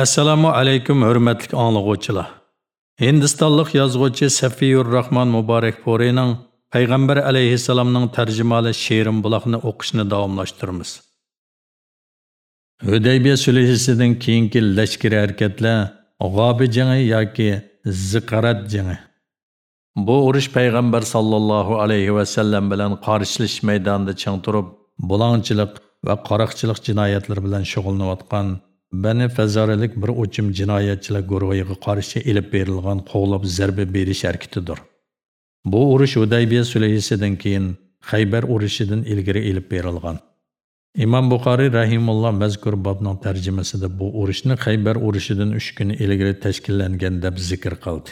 Assalomu alaykum hurmatli anglag'uvchilar. Hindistonlik yozuvchi Safiyur Rahman Muborak Porining Payg'ambar alayhissalomning tarjimali she'rim buloqni o'qishni davomlashtiramiz. Hudaybiya sulhisidan keyingi lashkari harakatlar G'obi jangi yoki Ziqarat jangi. Bu urush payg'ambar sallallohu alayhi va sallam bilan qarshilish maydonida chang turib, bulongchilik va qaroqchilik jinoyatlari bilan shug'ullanayotgan Bani Fazaralik bir o'chim jinoyatchilar guruhiga qarshi ilib berilgan qo'llab zarba berish harakatidir. Bu urush Hudaybiya sulhisidan keyin Xaybar urushidan ilgari ilib berilgan. Imom Buxoriy rahimulloh mazkur bobning tarjimasida bu urushni Xaybar urushidan 3 kun ilgari tashkillangan deb zikr qildi.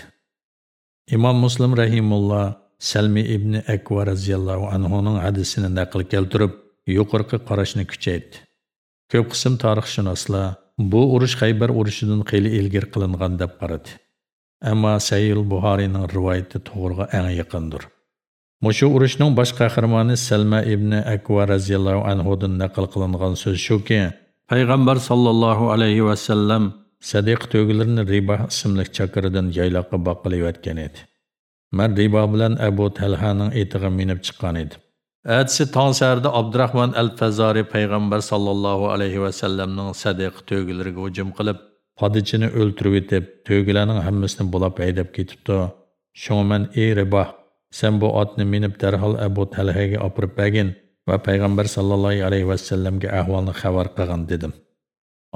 Imom Muslim rahimulloh Salmi ibn Akva radhiyallohu anhuning hadisini naql keltirib, yuqorqi qarashni kuchaytirdi. Ko'p qism tarixshunoslar bu urush Xaybar urushidan xeyli ilgari qilingan deb qaradi. Ammo Sayyid Buxoriyning rivoyati to'g'riga eng yaqindir. Mushu urushning bosh qahramoni Salma ibn Akva radhiyallohu anhudan naql qilingan so'z shuki, payg'ambar sallallohu alayhi va sallam sadiq to'gilarini Riba ismli chakiridan yayloqqa boqilayotgan edi. Men Riba bilan Abu Talhaning etiga minib chiqqan edim. Әтісі таң сәрді Абдурахман әл-Фәзари пайғамбар саллаллаху алейхи ва салламның сәдиқ төгілерге ұжым qilib, padicini o'ltirib etib, to'gilarning hammasini bulab haydab кетіпті. Shunga men ey Ribah, sen bu otni minib darhol Abu Talhaga opirib bergin va payg'ambar sallallohu alayhi va sallamga ahvolni xabar qilgan dedim.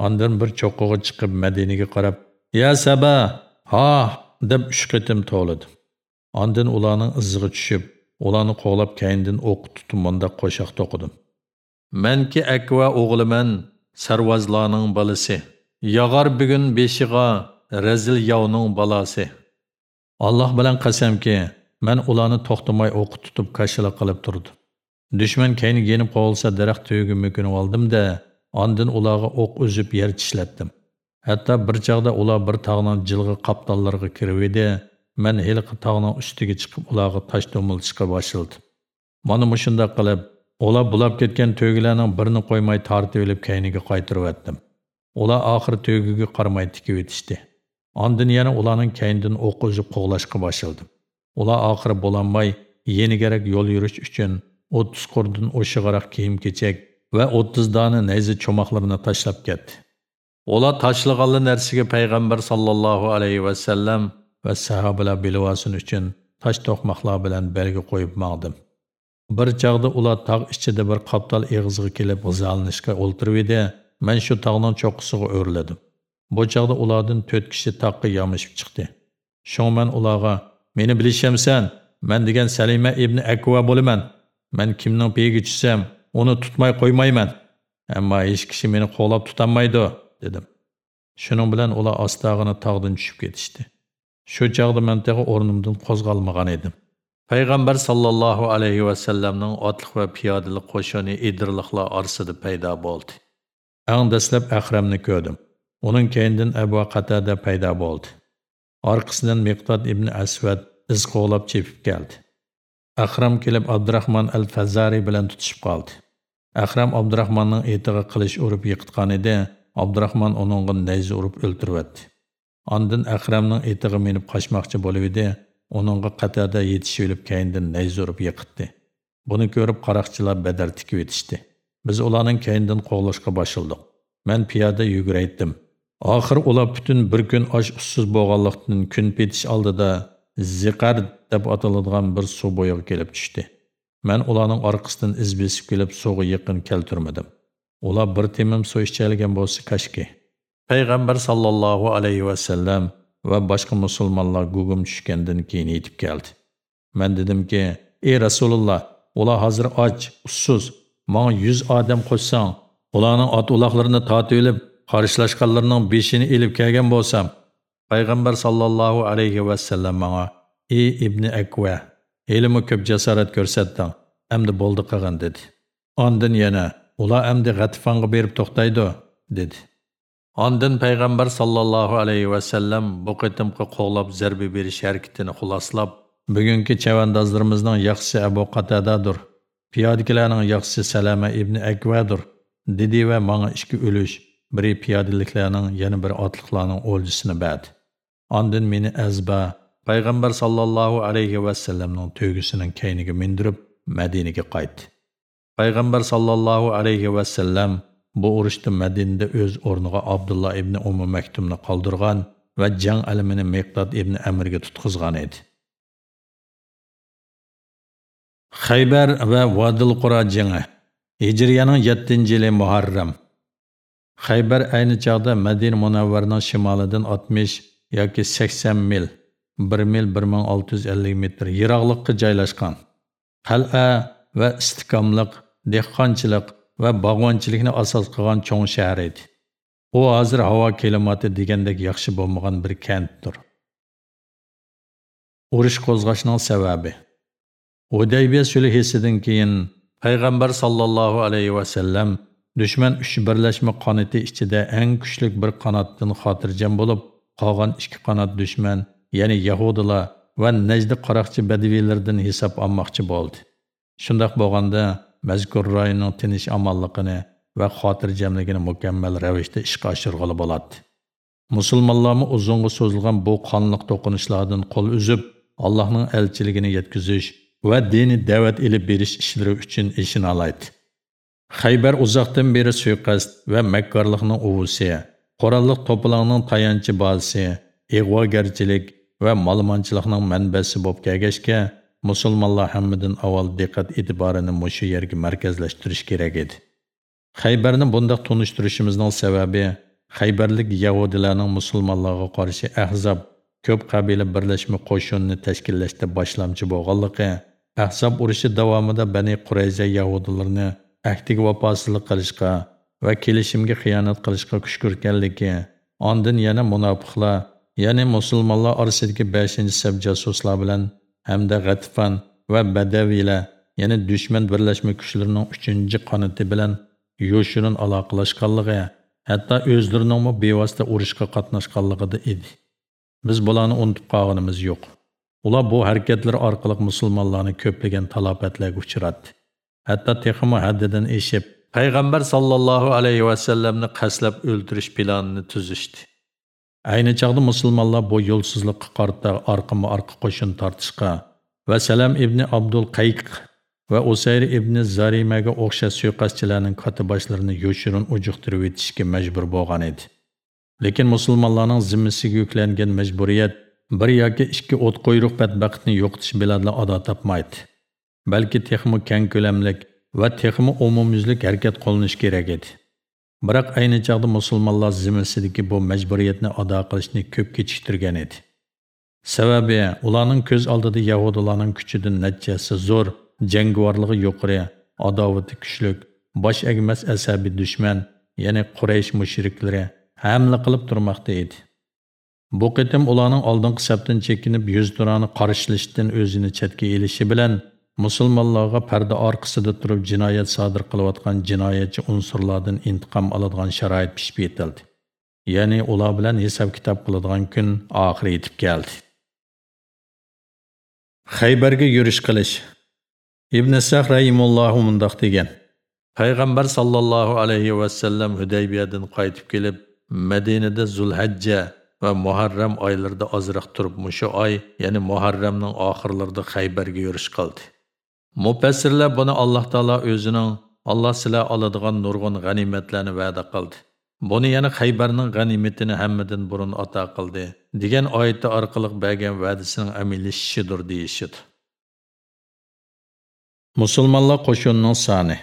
Ondan bir cho'qqiga chiqib Madinaga qarab, "Ya Saba, ha" deb uch qitim to'ladi. Ondan ularning iziga tushib, ularni qo'g'lab kayindin o'q tutib munda qo'shoq to'qidim. Manki akva o'g'liman sarvazlarning balisi. Yog'ar bugun beshig'a razil yovning balasi alloh bilan qasamki man ularni to'xtamay o'q tutib kashila qilib turdim. Dushman kayin yenib qo'yilsa daraxt tuyiga mukinib oldimda ondin ularga o'q uzib yer tishlatdim hatto bir chog'da ular bir tog'ning jilg'i qaptonlariga kirib edi. Мен һелиқи тағның үстіге chiqib ularga tosh to'miltishga boshladi. Mana mushunda qilib, ular bulab ketgan to'gilarning birini qo'ymay tortib olib kayniga qaytarib etdim. Ular oxiri to'giga qaramay tikib etishdi. Ondan yana ularning kaynidan o'q uzib qo'g'lashga boshladim. Ular oxiri bo'lolmay, yenigarak yo'l yurish uchun 30 qurdan o'shig'aroq kiyim-kechak va 30 dona چماخلرنا تاشلب کت. اولا Ular tashlaganli narsaga payg'ambar sallallohu alayhi va sallam va sahobalar bilvosin uchun tosh to'qmoqlar bilan belgi qo'yib maqdim. Bir chog'da ular tog' ichida bir qaptal eg'iziga kelib g'izolanishga o'ltirib edi. Men shu tog'ning cho'qqisiga o'rladim. Bu chog'da ulardan 4 kishi taqqa yomishib chiqdi. Shong men ularga "Meni bilishamsan? Men degan Salima ibn Akva bo'laman. Men kimning peyiga tushsam, uni tutmay qo'ymayman. Ammo hech kishi meni qo'lab tutolmaydi" dedim. Shuning bilan ular ostog'ini tog'dan tushib ketishdi. Shu chaqda men teg'i o'rnimdan qo'zg'almagan edim. Payg'ambar sallallohu alayhi va sallamning otliq va piyodali qo'shini idirliqlar orasida paydo bo'ldi. ang dastlab Ahramni ko'rdim. Uning keyindan Abu Qatada paydo bo'ldi. Orqasidan Miqdod ibn Asvad iz qo'lab chepib keldi. Ahram kelib Abdurrahmon al-Fazari bilan tutishib qoldi. Ahram Abdurrahmonning etiga qilish urib yiqitgan edi. Abdurrahmon uningga nayza urib o'ltiribdi. Ondan Akramning etiga minib qochmoqchi bo'lib edi, uningga qatorda yetishib olib keyindan nayz urib yiqitdi. Buni ko'rib qaroqchilar badal tikib etishdi. Biz ularning keyindan qo'g'lashga boshladik. Men piyoda yuguraydim. Oxir ular butun bir kun osh ussiz bo'lganlikdan kun petish oldida ziqar deb ataladigan bir suv bo'yiga kelib tushdi. Men ularning orqasidan iz besib kelib suvga yaqin keltirmadim. Ular bir temim suv bo'lsa kashki. Payg'ambar sallallohu alayhi vasallam va boshqa musulmonlar gugum tushgandan keyin yetib keldi. Men dedimki ey rasululloh ular hozir och ussiz manga yuz odam qo'shsang ularning ot uloqlarini tortib olib qarshilashganlarning beshini ilib kelgan bo'lsam payg'ambar sallallohu alayhi vasallam menga, ey ibn akva ilmi ko'p jasorat ko'rsatding endi bo'ldi qilgan dedi. Ondan yana ular endi g'atifonga berib to'xtaydi dedi. Ondan payg'ambar sallallohu alayhi va sallam bu qitimqi qo'g'lab zarba berish harakatini xuloslab, bugungi chavandozlarimizning yaxshisi Abu Qatadadir, piyodagilarning yaxshisi Salama ibn Akvadir, dedi va menga ikki ulush, biri piyodiliklarning, yana biri otliqlarning o'ljisini berdi. Ondan meni azba payg'ambar sallallohu alayhi vasallamning to'gisining kayniga mindirib Madinaga qaytdi. Payg'ambar sallallohu alayhi sellem bu urushda Madinada o'z o'rniga Abdullah ibn Ummu Maktumni qoldirgan va jang alamini Miqdod ibn Amirga tutqizgan edi. Xaybar va Vodil Qura jangi Hijriyaning 7-yili Muharram Xaybar ayni chog'da Madina Munavvarning shimolidan 60 yoki 80 mil, 1 mil 1650 metr yiroqlikqa joylashgan. Qal'a va istiqomliq, dehqonchilik va bog'vonchilikni asos qilgan cho'ng shahar edi. U hozir havo klimati degandek yaxshi bo'lmagan bir kentdir. Urush qo'zg'ashning sababi Hudaybiya sulhidan keyin payg'ambar sallallohu alayhi va sallam dushman uch birlashma qanoti ichida eng kuchli bir qanotdan xotirjam bo'lib, qolgan ikki qanot dushman, ya'ni yahudilar va najdi qaroqchi badaviylardan hisob olmoqchi bo'ldi. Shundoq bo'lganda mazkur rayonning tinch omonligini va xotirjamligini mukammal ravishda ishga oshirg'ili bo'ladi. Musulmonlarni uzunga so'zilgan bu qonliq to'qinishlardan qo'l uzib, Allohning elchiligini yetkazish va dini da'vat ilib berish ishlari uchun ishini olaydi. Xaybar uzoqdan beri suiqasd va makkorlikning uvusi, qurolliq to'polonning tayanchi bazasi, ig'vogarchilik va malmonchilikning manbasi bo'lib kelgachga musulmonlar hammadan avval diqqat e'tiborini mushu yerga markazlashtirish kerak edi. Xaybarni bundoq tunishtirishimizning sababi Xaybarlik Yahudilarning musulmonlarga qarshi ahzob ko'p qabila birlashma qo'shinni tashkillashda boshlamchi bo'lganligi ahzob urushi davomida Bani Qurayza Yahudilarni ahdiga vafosizlik qilishga va kelishimga xiyonat qilishga kuch ko'rganligi, ondan yana munofiqlar, ya'ni musulmonlar orasidagi 5-sab jasuslar bilan hamda G'atfan va Badaviylar, ya'ni dushman birlashma kuchlarining 3-qanoti bilan yo'shirin aloqalashganligi, hatto o'zlarining bevosita urushga qatnashganligida edi. Biz bularni unutib qolganimiz yo'q. Ular bu harakatlar orqali musulmonlarni ko'plagan talofatlarga uchratdi. Hatto texmo haddidan eshib, payg'ambar sallallohu alayhi va sallamni qaslab o'ldirish planini tuzishdi. Ayni chaqda musulmonlar bu yo'lsizlikqa qarta orqama-orqa qo'shin tortishga va Salam ibn Abdul Qayq va Usayr ibn Zarimaga o'xshash suiqasdchilarning katiboshlarini yo'shirin ujuqtirib etishga majbur bo'lgan edi. Lekin musulmonlarning zimmasiga yuklangan majburiyat bir yoki ikki o't qo'yruq badbaxtni yo'qotish bilan ado topmaydi. Balki texmi keng ko'lamlik va texmi umumyuzlik harakat qilinish kerak edi. Biroq ayni chaqda musulmonlar zimmasidagi bu majburiyatni ado qilishni ko'p kechiktirgan edi. Sababi ularning ko'z oldida yahudilarning kuchidan natijasi zo'r, jangovarligi yuqori, adovati kuchlik, bosh egmas asabiy dushman, ya'ni Quraysh mushriklari hamla qilib turmoqda edi. Bu qitim ularning oldingi safdan chekinib yuz turani qarshilashdan o'zini chetga elishi bilan musulmonlarga parda orqasida turib jinoyat sodir qilayotgan jinoyatchi unsurlardan intiqom oladigan sharoit pishib yetildi. Ya'ni ular bilan hisob kitob qiladigan kun oxiri yetib keldi. Xaybarga yurish qilish. Ibn Sah rahimullohu mundoq degan. Payg'ambar sallallohu alayhi va sallam Hudaybiyadan qaytib kelib, Madinada Zulhajja va Muharram oylarida ozroq turib mushu oy, ya'ni Muharramning oxirlarida Xaybarga yurish qildi. Mufassirlar buni Alloh taolo o'zining Alloh sizlar oladigan nurg'un g'animatlarni va'da qildi. Buni yana Xaybarning g'animatini hammadan burun ato qildi degan oyatda orqali bergan va'dasining amillashishidir deyishdi. Musulmonlar qo'shinining soni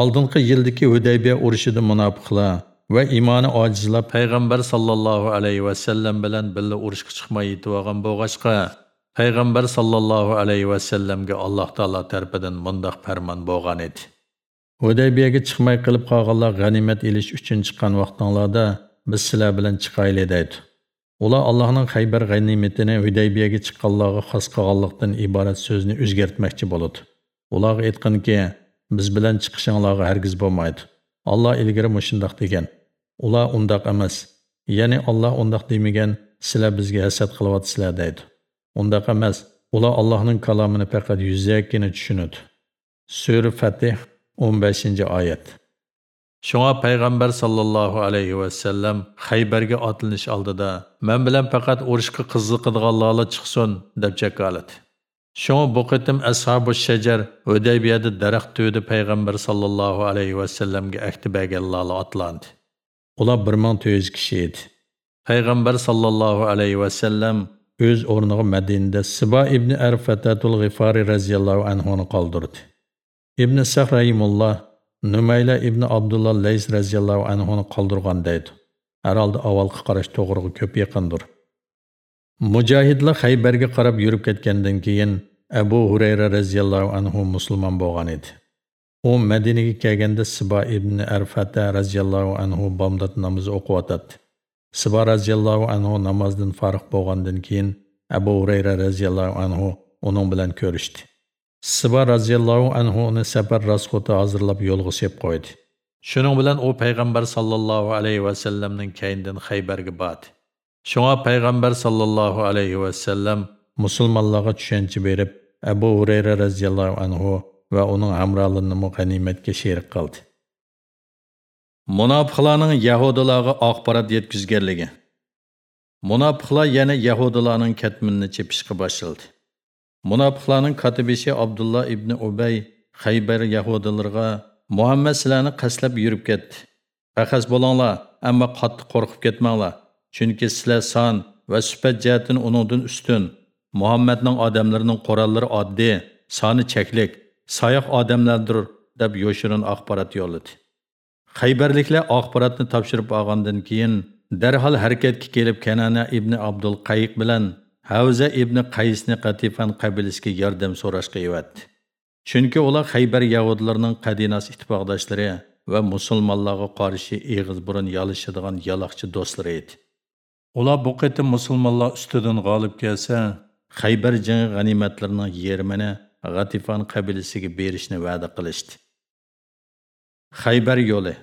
Oldingi yildagi Hudaybiya urushida munofiqlar va imoni ojizlar payg'ambar sallallohu alayhi va sallam bilan birga urushga chiqmay yetib olgan bo'lg'achqa payg'ambar sallallohu alayhi vasallamga alloh taolo tarafidan mundoq farmon bo'lgan edi. Hudaybiyaga chiqmay qilib qolganlar g'animat ilish uchun chiqqan vaqtinglarda biz sizlar bilan chiqayli deydi. Ular allohning haybar g'animatini hudaybiyaga chiqqanlarga xos qilganlikdan iborat so'zni o'zgartmoqchi bo'ladi. Ularga aytqanki biz bilan chiqishinglarga hargiz bo'lmaydi. Alloh ilgari mushundoq degan. Ular undoq emas. Ya'ni Alloh undoq demagan, sizlar bizga hasad qilyapsizlar deydi. Undaqa emas. Ular Allohning kalomini faqat yuzakkina tushunadi. Sura Fatih 15-oyat. Shunga payg'ambar sallallohu alayhi vasallam Xaybarga otlanish oldida men bilan faqat urushga qiziqadiganlar chiqsin deb jakoladi. Shunga bu qitim ashabu shajar Hudaybiyada daraxt tuvida payg'ambar sallallohu alayhi vasallamga ahdi berganlar otlandi. Ular 1400 kishi edi. Payg'ambar sallallohu alayhi vasallam o'z o'rniga Madinada Siba ibn Arfatatul G'ifari radhiyallohu anhu ni qoldirdi. Ibn Sah rahimulloh Numayla ibn Abdullah Lays radhiyallohu anhu ni qoldirgan deydi. Herhalde avvalgi qarash to'g'riga ko'p yaqindir. Mujohidlar Xaybarga qarab yurib ketgandan keyin Abu Hurayra radhiyallohu anhu musulmon bo'lgan edi. U Madinaga kelganda Siba ibn Arfata radhiyallohu anhu bomdod namozi o'qiyotdi. Сиба разияллаһу анһу намаздан фарық болғандан кейін Абу Урайра разияллаһу анһу оның билан көрішті. Сиба разияллаһу анһу оны сапар расхоты азырлап жолға сеп қойды. Шуның билан у пайғамбар саллаллаһу алейхи ва салламның кейінден Хайбарға бат. Шуңа пайғамбар саллаллаһу алейхи ва саллам мұсылманларға түшенчі беріп Абу Урайра разияллаһу анһу ва оның амралынны му ғаниметке шерік. Munofiqlarning yahudilarga axborot yetkazganligi. Munofiqlar yana yahudilarning katminini chepishga boshladi. Munofiqlarning katibishi Abdullah ibn Ubay Xaybar yahudilarga Muhammad sizlarni qaslab yurib ketdi. Faqat bo'linglar, ammo qattiq qo'rqib ketmanglar. Chunki sizlar son va sifat jihatidan uningdan ustun. Muhammadning odamlarining qurollari oddiy, soni cheklik, sayoq odamlardir deb yoshirin axborot yo'lladi. Xaybarliklar axborotni topshirib olgandan keyin darhol harakatga kelib Kanana ibn Abdul Qayiq bilan Havza ibn Qaysni Qatifan qabilasiga yordam so'rashga evatdi. Chunki ular Xaybar yahudlarining qadinas ittifoqdoshlari va musulmonlarga qarshi eg'iz burun yalishadigan yaloqchi do'stlari edi. Ular bu qitim musulmonlar ustidan g'olib kelsa, Xaybar jangi g'animatlarining yarmini G'atifan qabilasiga berishni va'da qilishdi. Xaybar yo'li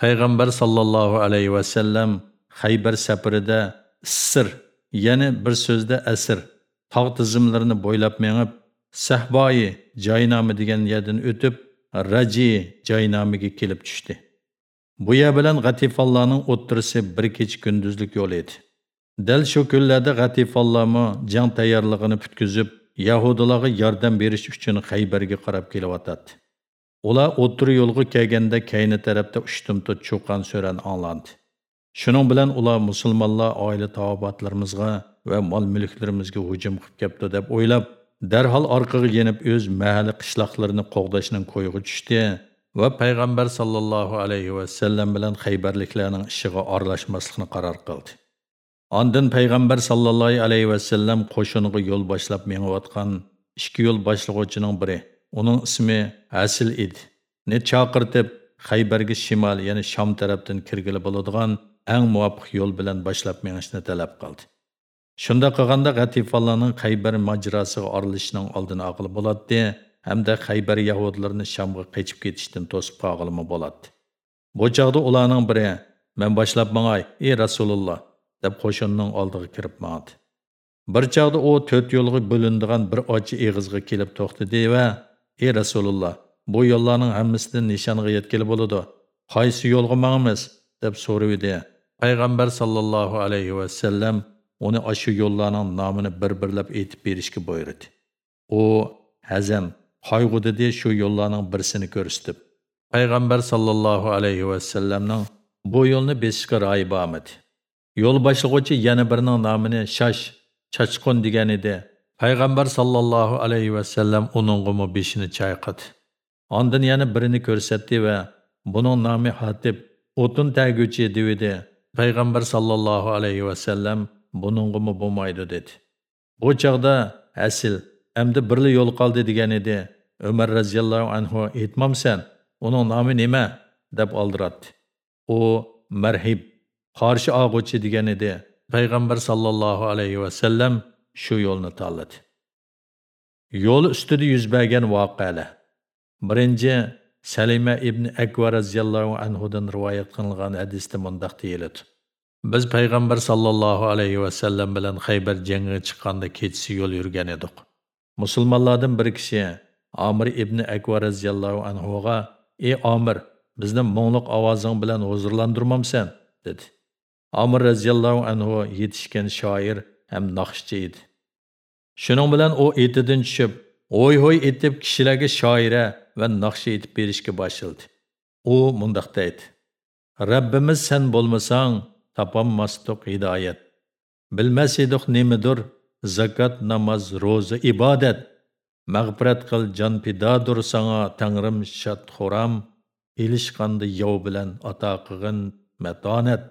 Payg'ambar sallallohu alayhi va sallam Xaybar safarida sir, ya'ni bir so'zda asr, tog' tizimlarini bo'ylab mengib, Sahboyi joynomi degan yerdan o'tib, Raji joynomiga kelib tushdi. Bu yer bilan G'atifonlarning o'ttirisi bir kech kunduzlik yo'l edi. Dal shu kunlarda G'atifonlarmi jang tayyorligini putkizib, Yahudilarga yordam berish uchun Xaybarga qarab kelyotdi. Ular o'ttir yo'lga kelganda kayni tarafda ushtumtut cho'qqan so'ran anglandi. Shuning bilan ular musulmonlar oila taobatlarimizga va mol mulklarimizga hujum qilib kelibdi deb o'ylab, darhol orqaga yenib o'z mahalli qishloqlarini qo'g'dashning qo'yig'i tushdi va payg'ambar sallallohu alayhi va sallam bilan Xaybarliklarning ishiga aralashmaslikni qaror qildi. Ondan payg'ambar sallallohu alayhi va sallam qo'shiniga yo'l boshlab menayotgan ikki yo'l boshlig'ichining biri Onun ismi Asil edi. Ne chaqirtib Xaybarga шимал, ya'ni Sham тараптан kirgili bo'ladigan eng muvofiq yo'l bilan boshlab menishni talab qildi. Shunda qilganda G'atifalarning Xaybar majrosiga orilishining oldini olib bo'ladi hamda Xaybar yahudlarini Shamga qochib ketishdan to'sib qo'yilma bo'ladi. Bu chaqda ularning biri "Men boshlab mangay, ey Расулулла!» деп qo'shinning oldiga kirib mangdi. Bir çağda o tört yolu bo'linadigan bir acı eğizgi kelib to'xtadi va ey rasululloh bu yo'llarning hammasidan nishonga yetkili bo'ladi. Qaysi yo'lga mangimiz deb so'raydi. Payg'ambar sallallohu alayhi vasallam uni shu yo'llarning nomini bir birlab aytib berishga buyurdi. U hazan qayg'u dedi shu yo'llarning birsini ko'rsatib. Payg'ambar sallallohu alayhi vasallamning bu yo'lni besishga royi bormidi yo'l boshlag'uvchi yana birining nomini shash chachqon degan edi. Payg'ambar sallallohu alayhi vasallam uningmi beshini chayqadi. Ondan yana birini ko'rsatdi va buning nomi hatib o'tin taguvchi devidi payg'ambar sallallohu alayhi vasallam buningmi bo'lmaydi dedi. Bu chog'da asl endi birli yo'l qoldi degan edi. Umar raziyallohu anhu aytmamsan uning nomi nima? deb oldiratdi. U marhib qarshi og'uchi degan edi. Payg'ambar sallallohu alayhi vasallam shu yo'lni tanladi. Yo'l ustida yuz bergan voqealar. Birinchi Salima ibn Akva radhiyallohu anhudan rivoyat qilingan hadisda mundaq deyiladi. Biz payg'ambar sallallohu alayhi va sallam bilan Xaybar jangiga chiqqanda kechsi yo'l yurgan edik. Musulmonlardan bir kishi Amir ibn Akva radhiyallohu anhuga: "Ey Amir, bizni mo'ngliq ovozing bilan huzurlantirmamsan dedi amir roziyallohu anhu yetishgan shoir ham naqshchi edi shuning bilan u etidan tushib o'y ho'y etib kishilarga shoira va naqsha etib berishga boshladi u mundoq deydi rabbimiz sen bo'lmasang topolmasdiq hidoyat bilmas edik nemidir zakot namoz ro'za ibodat mag'firat qil jon pidodir sanga tangrim shod xuram ilishqanda yov bilan ato qilg'in matonat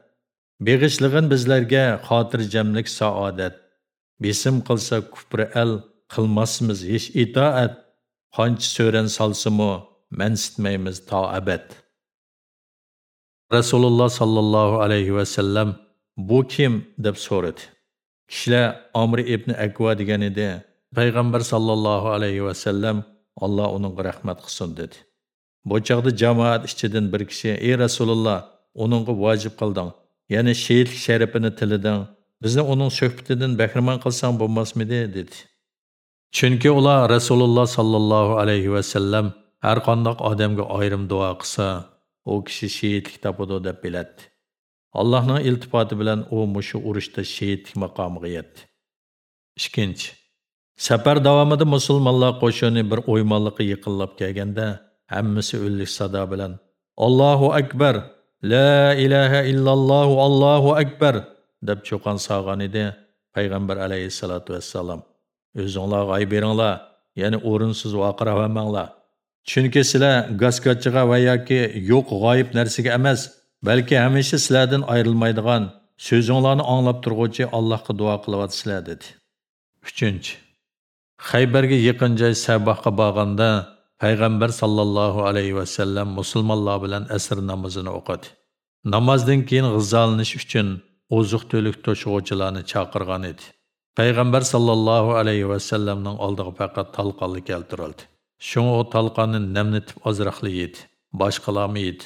beg'ishlig'in bizlarga xotirjamlik saodat. Besim qilsa kufri al qilmasmiz hech itoat. Qancha so'ran solsimu mansitmaymiz to abad. Rasululloh sallallohu alayhi va sallam bu kim? deb so'radi. Kishilar Amr ibn akva degan edi. Payg'ambar sallallohu alayhi va sallam alloh uning rahmat qilsin dedi. Bu chaqda jamoat ichidan bir kishi ey rasululloh uningga vojib qilding. Ya'ni shehidlik sharafini tiliding bizni uning suhbatidan bahramand qilsang bo'lmasmidi dedi. Chunki ular rasululloh sollallohu alayhi vasallam har qandoq odamga ayrim duo qilsa u kishi shehidlik topadi deb biladi. Allohning iltifoti bilan u mushu urushda shehidlik maqomiga yetdi. Ikkinchi safar davomida musulmonlar qo'shini bir o'ymonliqqa yiqinlab kelganda hammasi o'llik sado bilan allohu akbar la ilaha illalloh allohu akbar deb cho'qon sog'an edi payg'ambar alayhissalotu vassalom. O'zinglar g'oy beringlar ya'ni o'rinsiz vaqiravermanglar chunki sizlar gaskatchiga va yoki yo'q g'oyib narsaga emas balki hamisha sizlardan ayrilmaydigan so'zinglarni anglab turg'uvchi allohga duo qilyapsizlar dedi. Uchinchi Xaybarga yaqin joy Sabahga borganda payg'ambar sallallohu alayhi vasallam musulmonlar bilan asr namozini o'qidi. Namozdan keyin g'izolanish uchun oziq-to'lik to'shg'uvchilarni chaqirgan edi. Payg'ambar sallallohu alayhi vasallamning oldiga faqat talqonli keltirildi. Shunga u talqonni namnitib ozroqli yedi. Boshqalarmi yedi.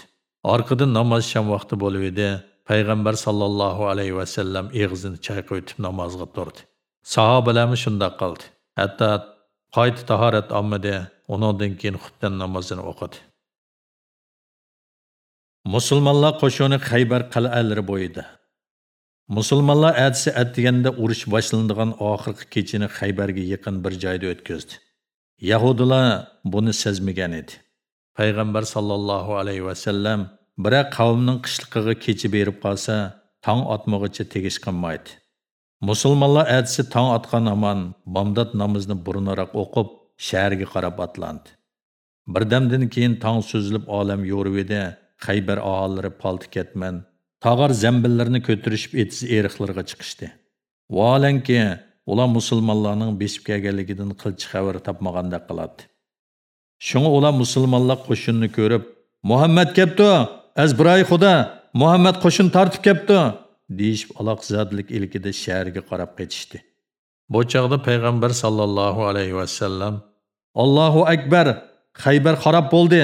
Orqada namoz sham vaqti bo'lib edi. Payg'ambar sallallohu alayhi vasallam eg'zini chayqab o'tib namozga turdi. Sahobalarmi shunday qildi. Hatto qayta tahorat olmadi, undan keyin xutdan namozini o'qidi. Musulmonlar qo'shini Xaybar qal'alari bo'yida. Musulmonlar atsi atdiganda urush boshlanadigan oxirgi kechini Xaybarga yaqin bir joyda o'tkazdi. Yahudilar buni sezmagan edi. Payg'ambar sallallohu alayhi va sallam biroq qavmning qishliqiga kechi berib qolsa, tong otmog'icha tegish qilmaydi. Musulmonlar әдісі таң атқан aman бамдат намызны бұрынырақ оқып, шәрге қарап атланды. Бірдәмден кейін таң сөзіліп алам yorib edi, Xaybar ağaları paltı ketmən, tağar zəmbillərini kötürüşüb etiz eriqlərə çıxışdı. Valenki, ular musulmonlarning besib kelganligidan qilchi xabar topmaganda qiladi. Shunga ular musulmonlar qo'shinni ko'rib, Muhammad kepti, azbiroy xuda, Muhammad qo'shin tortib kepti deyishib aloqzodlik ilkida shaharga qarab ketishdi. Bu chog'da payg'ambar sollallohu alayhi vasallam allohu akbar haybar qarab bo'ldi.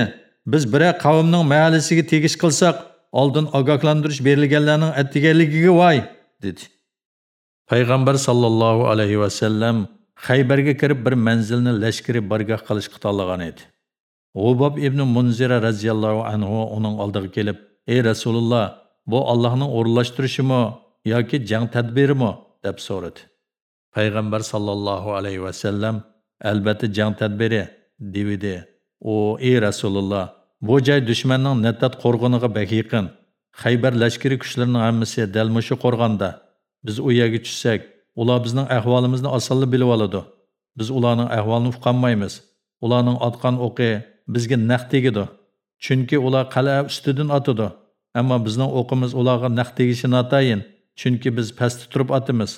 Biz biror qavmning mahallasiga tegish qilsak oldin ogohlantirish berilganlarning attiganligiga voy dedi. Payg'ambar sollallohu alayhi vasallam haybarga kirib bir manzilni lashkari bargoh qilishga tanlagan edi. G'ubob ibn munzira roziyallohu anhu uning oldiga kelib ey rasululloh bu Allohning o'rinlashtirishimi yoki jang tadbirimi deb so'radi. Payg'ambar sollallohu alayhi va sallam albatta jang tadbiri devidi. U ey Rasululloh, bu joy dushmanning nattat qo'rg'oniga bak yaqin. Xaybar lashkari kuchlarining hammasi dal mushu qo'rg'onda. Biz u yerga tushsak, ular bizning ahvolimizni osonli bilib oladi. Biz ularning ahvolini uqolmaymiz. Ularning otgan o'qi bizga naq tegidi. Chunki ular qal'a ustidan otadi. Ammo bizning o'qimiz ularga naq tegishi notayin, chunki biz pastda turib otimiz.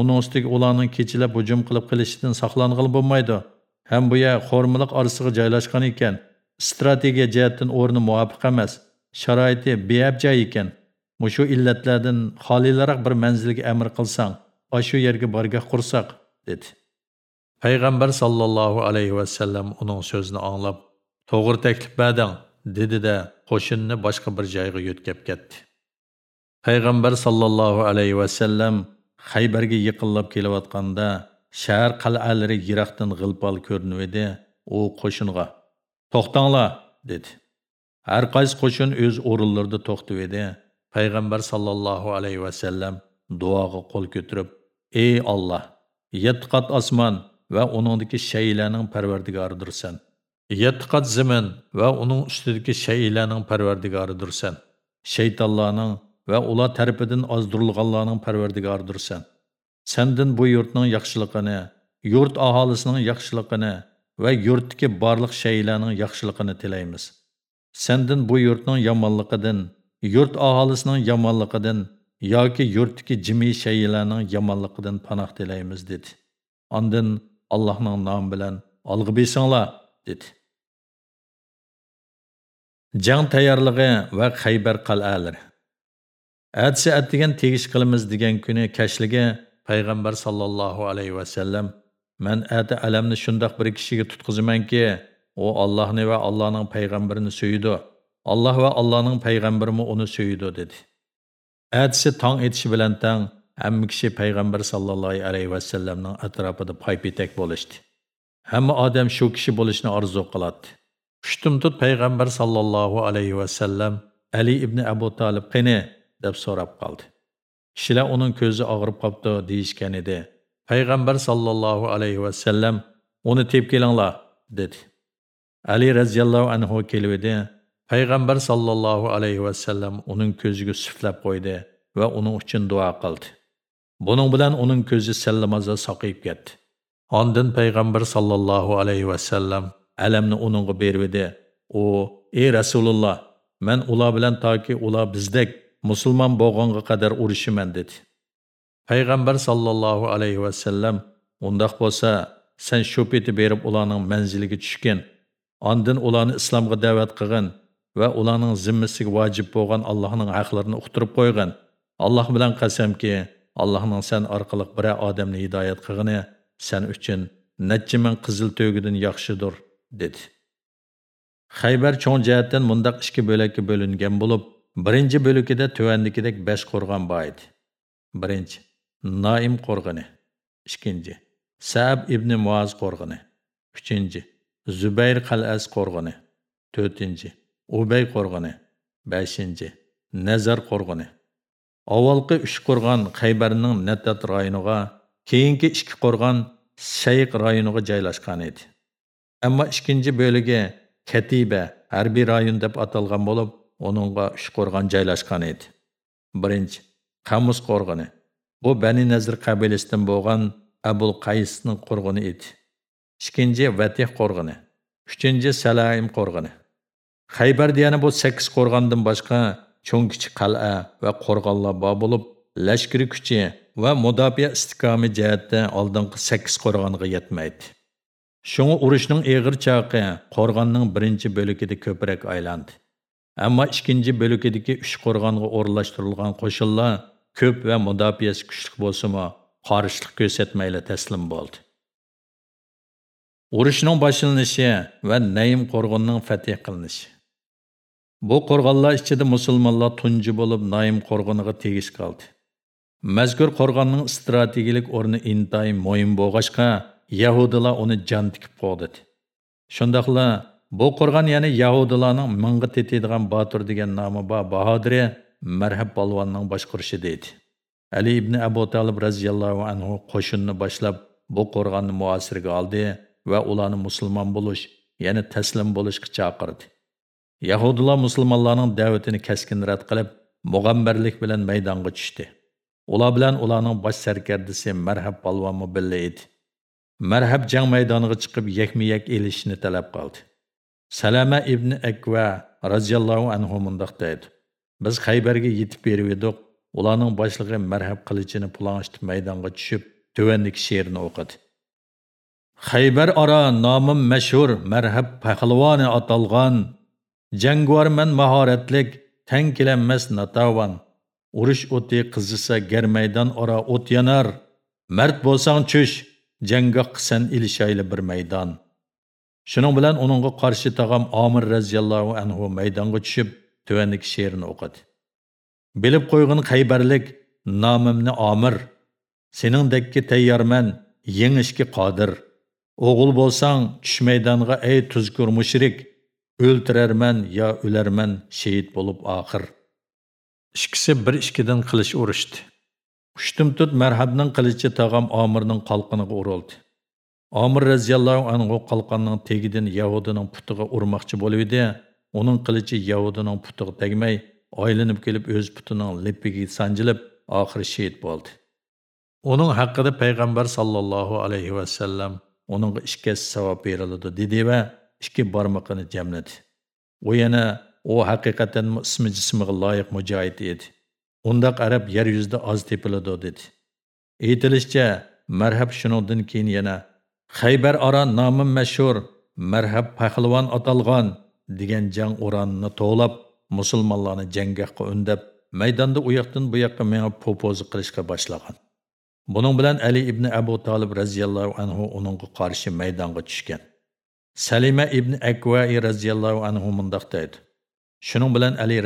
Uning ustiga ularning kechilab hujum qilib qilishidan saqlanғалы bo'lmaydi. Ham bu yer xo'rmiliq orasiga joylashgan ekan. Strategiya jihatdan o'rni muvofiq emas. Sharoiti joy ekan. Mushu illatlardan xolilaroq bir manzilga amr qilsang, ашу yerga bargoh qursak, dedi. Payg'ambar sallallohu alayhi va sallam uning so'zini anglab, to'g'ri taklif berding, dedi-da qo'shinni boshqa bir joyga yo'tkab ketdi. Payg'ambar sollallohu alayhi vasallam haybarga yiqinlab kelayotganda shahar qal'alari yiroqdan g'ilpol ko'rinib edi u qo'shinga to'xtanglar dedi. Har qaysi qo'shin o'z o'rinlarida to'xtab edi payg'ambar sallallohu alayhi vasallam duoga qo'l ko'tarib ey olloh yetti qat osmon va uningdagi shaylarning parvardigoridirsan. Yetti qat zimin va uning ustidagi shaylarning parvardigoridirsan shaytonlarning va ular tarafidan ozdirilganlarning parvardigoridirsan sendin bu yurtning yaxshiligini yurt aholisining yaxshiligini va yurtdagi barliq shaylarning yaxshiligini tilaymiz. Sendin bu yurtning yomonligidan yurt aholisining yomonligidan yoki yurtdagi jimi shaylarning yomonligidan panoh tilaymiz dedi. Ondan Allohning nomi bilan olg'i besinglar dedi. Jang tayyorligi va Xaybar qal'alari. Atsi atdigan tegish qilamiz degan kuni kashligi payg'ambar sallallohu alayhi va sallam man ati alamni shundoq bir kishiga tutqizimanki u Allohni va Allohning payg'ambarini so'ydi. Alloh va Allohning payg'ambarimi uni so'ydi dedi. Atsi tong etishi bilan tang hamma kishi payg'ambar sallallohu alayhi va sallamning atrofida paypetak bo'lishdi hamma odam shu kishi bo'lishni orzu qiladi kushtumtut payg'ambar sallallohu alayhi vasallam ali ibn abu Talib qani deb so'rab qoldi. Kishilar uning ko'zi og'rib qolibdi deyishgan edi. Payg'ambar sallallohu alayhi vasallam uni tepkelinglar dedi. Ali roziyallohu anhu kelibdi payg'ambar sallallohu alayhi vasallam uning ko'ziga suflab qo'ydi va uning uchun duo qildi. Buning bilan uning ko'zi sallamaza soqib ketdi. Ondan payg'ambar sallallohu alayhi vasallam alamni uningga berdi. U, ey Rasululloh, men ular bilan toki ular bizdek musulmon bo'lganga qadar urushiman dedi. Payg'ambar sallallohu alayhi vasallam undaq bo'lsa, sen shu peti berib ularning manziliga tushgin. Ondan ularni islomga da'vat qilgin va ularning zimmasiga vojib bo'lgan Allohning haqlarini uqtirib qo'ygin. Alloh bilan qasamki, Allahның sen арқылық бір адамны hidayet қығыны sen үшін нәтчі мен қызыл төгідін яқшыдыр, деді. Xaybar cho'ng jihatdan mundaq ikki bo'lakka bo'lingan bo'lib, birinchi bo'lakida tuvandikidek 5 qo'rg'on bor edi. Birinchi Naim qo'rg'oni, ikkinchi Sa'b ibn Muaz qo'rg'oni, uchinchi Zubayr qal'as qo'rg'oni, to'rtinchi Ubay qo'rg'oni, beshinchi Nazar qo'rg'oni. Avvalgi 3 qo'rg'on Xaybarning Natat rayoniga, keyingi 2 qo'rg'on Shayq rayoniga joylashgan edi. Ammo ikkinchi bo'ligi Katiba harbiy rayon deb atalgan bo'lib, uningga 3 qo'rg'on joylashgan edi. Birinchi Qamus qo'rg'oni. Bu Bani Nazr qabilasidan bo'lgan Abul Qaysning qo'rg'oni edi. Ikkinchi Vatih qo'rg'oni. Uchinchi Salaim qo'rg'oni. Xaybar degani bu 8 qo'rg'ondan boshqa cho'ng kichik qal'a va qo'rg'onlar bor bo'lib lashkari kuchi va mudofaa istikomi jihatda oldingi 8 qo'rg'onga yetmaydi Шуңа урышның эгыр чагы қорғанның биринчи бөлігіде көбірек айланды. Әмма ikkinchi бөлігідегі үш қорғанға орынлаштырылған қошыллар көп ва мудафиясы күчлік болсымы, қарышлық көрсетмейлі таслим болды. Урышның башылынышы ва Найм қорғанның фәтих қылынышы. Бу қорғанлар ішінде мұсылманлар тунжи болып Найм қорғаныға тегиш қалды. Мәзгүр қорғанның стратегиялық орны интайым мойын болғашқа, Yahudilar уни жан tikib qo'ydi. Шундайлар bu qo'rg'on ya'ni Yahudilarning mingga tetadigan Botir деген номи бар Bahodiri Marhab polvonning башқарышы dedi. Ali ibn Abu Talib разияллаһу anhu qo'shinni boshlab bu qo'rg'onni muasirga oldi va ularni musulmon bo'lish, ya'ni taslim bo'lishga chaqirdi. Yahudilar musulmonlarning da'vatini keskin rad qilib, mug'ambarlik bilan maydonga tushdi. Ular bilan ularning bosh sarkardasi Marhab polvonmi billa edi. Marhab jang maydoniga chiqib yakmi-yak elishni talab qildi. Salama ibn Akva radhiyallohu anhu mundaq dedi. Biz Xaybarga yetib berib edik. Ularning boshlig'i Marhab qilichini pulanishib maydonga tushib, tövənlik she'rini o'qidi. Xaybar ora nomim mashhur Marhab pahlavoni atalgan Janguarman mahoratlik, tang kelanmas natavan. Urush o'ti qizisa gar maydon ora o't yanar. Mard bo'lsang chush, jangga qilsan ilishayli bir maydon. Shuning bilan uningga qarshi tag'am Amir raziyallohu anhu maydonga tushib, tuvandagi she'rini o'qidi. Bilib qo'yg'in Xaybarlik, nomimni Amir. Seningdekki tayyorman, yengishga qodir. O'g'il bo'lsang, tush maydonga ey tuzkur mushrik. o'ltirarman yo o'larman shehid bo'lib oxir ikkisi bir ikkidan qilish urushdi Ushtumtut marhabning qilichi tag'am Omirning qalqiniga urildi. Omir raziyallohu anhu qalqonning tegidan Yahudining putiga urmoqchi bo'lib edi. Uning qilichi Yahudining putiga tegmay, aylanib kelib o'z putining lipiga sanjilib, oxiri shehid bo'ldi. Uning haqida пайғамбар sallallohu alayhi ва саллам uningga ikki savob beriladi dedi ва ikki barmoqini jamladi. U yana u haqiqatan ismi jismiga loyiq mujohid edi. Undaq arab yer yuzida oz tepiladi dedi. Aytilishicha, marhab shuningdan keyin yana «Хайбар ара nomi mashhur marhab pahlavon atalgan degan jang o'ranini to'lab musulmonlarni janggohga undab maydonda u yoqdan bu yoqqa mengib popozi qilishga boshlagan. Buning bilan Ali ibn Abu Talib radhiyallohu anhu uningga qarshi maydonga tushgan. Salima ibn Akvai radhiyallohu anhu mundaq deydi. Shuning bilan Ali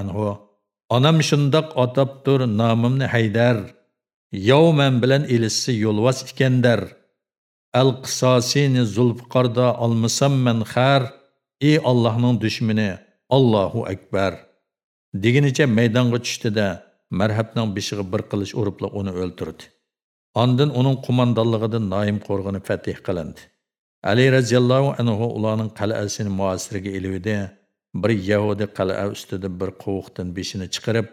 anhu Onam shundoq otaptur nomimni Haydar. Yov men bilan ilisi yo'lvas ikendar. Al qisosini zulfiqarda olmasam men xar. Ey Allohning dushmani, Allohu akbar. Deginicha maydonga tushdida marhabning bishig'i bir qilish uribla uni o'ltirdi. Ondan uning qo'mondonligidan Noim qo'rg'ini fath qilindi. Ali radhiyallohu anhu ularning qal'asini muasiriga ilivdi. Bir Yahudi qal'a ustida bir qovuqdan beshini chiqarib,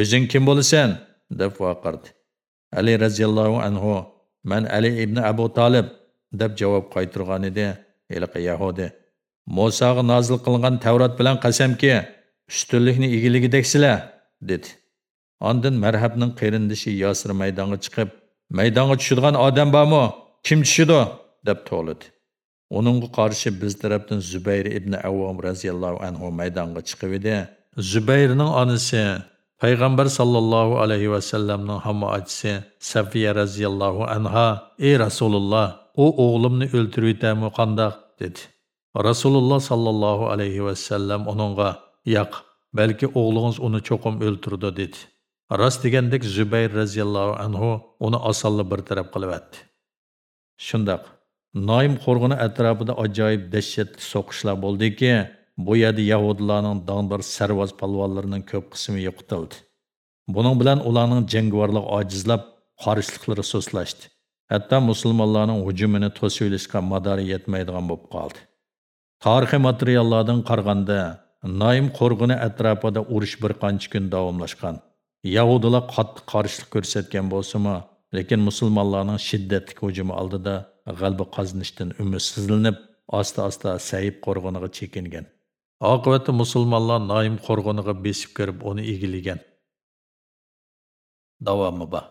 "O'zing kim bo'lasan?" deb vaqirdi. Ali radhiyallohu anhu, "Men Ali ibn Abu Talib" deb javob qaytirgan edi. Eliqi Yahudi, "Musoga nozil qilingan Tavrat bilan qasamki, ustunlikni egiligideksizlar" dedi. Ondan marhabning qerindishi Yosir maydonga chiqib, "Maydonga tushadigan odam bormi? Kim tushdi?" deb to'ladi. Onunğa qarşı biz tərəfdən Zübeyir ibn Avvam raziyallahu anhu maydonga chiqib edi. Zübeyrning onasi Payg'ambar sallallohu alayhi va sallamning hamoatchisi Safiya raziyallohu anha: "Ey Rasululloh, u o'g'limni o'ltirib yetami qandoq?" dedi. Rasululloh sallallohu alayhi va sallam uningga: "Yo'q, balki o'g'lingiz uni cho'qim o'ltirdi" dedi. Rost degandek Zubayr raziyallohu anhu uni osonli bir taraf qilib atdi. Shundoq Naim qo'rg'ini atrofida ajoyib dahshatli so'qishlar bo'ldiki, bu yerda yahudlarning dongdor sarvoz palvonlarining ko'p qismi yo'qotildi. Buning bilan ularning jangovarlik ojizlab, qarishliklari so'slashdi. Hatto musulmonlarning hujumini to'sishga madari yetmaydigan bo'lib qoldi. Tarixiy materiallardan qaraganda, Naim qo'rg'ini atrofida urush bir qancha kun davomlashgan. Yahudilar qattiq qarshilik ko'rsatgan bo'lsa-mu, lekin musulmonlarning shiddatli hujumi oldida g'alba qozonishdan umidsizlanib asta asta sayib qo'rg'oniga chekingan oqibatda musulmonlar noim qo'rg'oniga besib kirib uni egillagan davomi bor